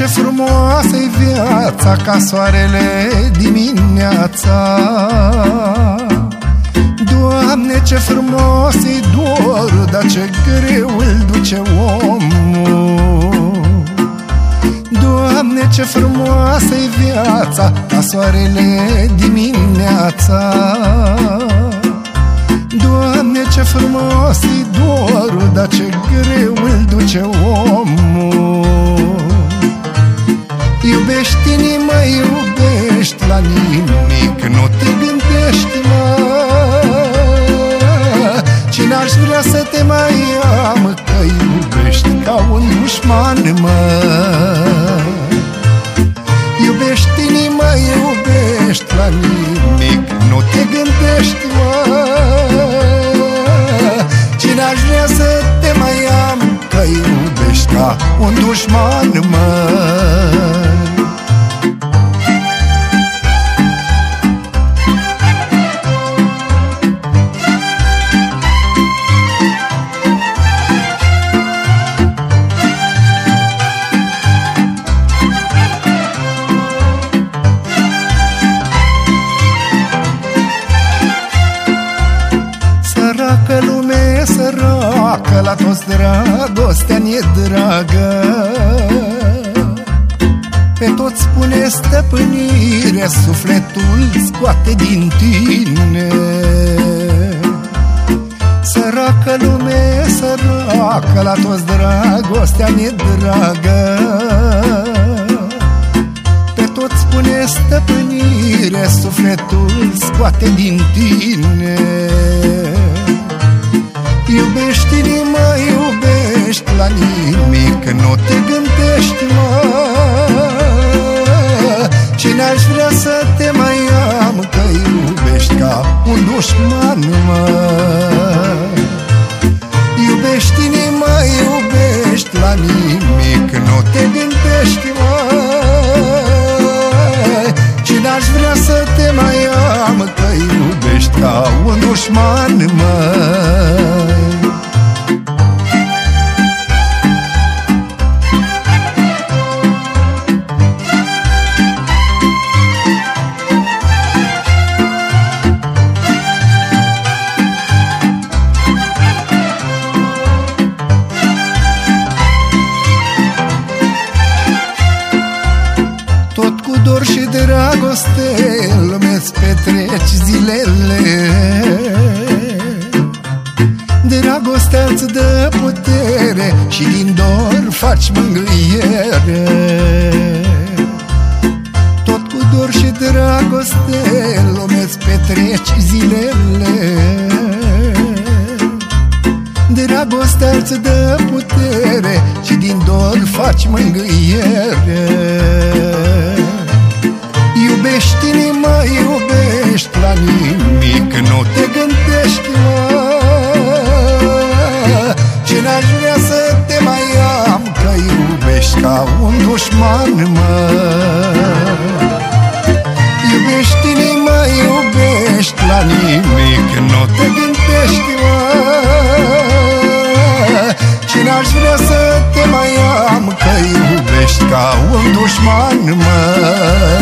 ce frumoasă-i viața Ca soarele dimineața. Doamne, ce frumos-i dorul Dar ce greu îl duce omul. Doamne, ce frumoasă-i viața Ca soarele dimineața. Doamne, ce frumos-i dorul Dar ce nimic Nu te gândești, mă. Cine aș vrea să te mai am Că iubești ca un dușman, mă? Iubești inima, iubești la nimic Nu te gândești, mă? Cine aș vrea să te mai am Că iubești ca un dușman, mă Săracă lume, săracă La toți dragostea ne dragă. Pe toți spune stăpânire Sufletul scoate din tine. Săracă lume, săracă La toți dragostea ne dragă. Pe toți spune stăpânire Sufletul scoate din tine Iubești inima, iubești la nimic Nu te gândești, mă. Cine aș vrea să te mai am Că iubești ca un dușman, mă? Iubești inima, iubești la nimic Nu te gândești, mă? Cine aș vrea să te mai am Că iubești ca un dușman, măi. Tot cu dor și dragoste Lumea-ți petreci zilele. Dragostea îți dă putere Și din dor faci mângâiere. Tot cu dor și dragoste Lumea-ți petreci zilele. Dragostea îți dă putere Și din dor faci mângâiere düşmanıma.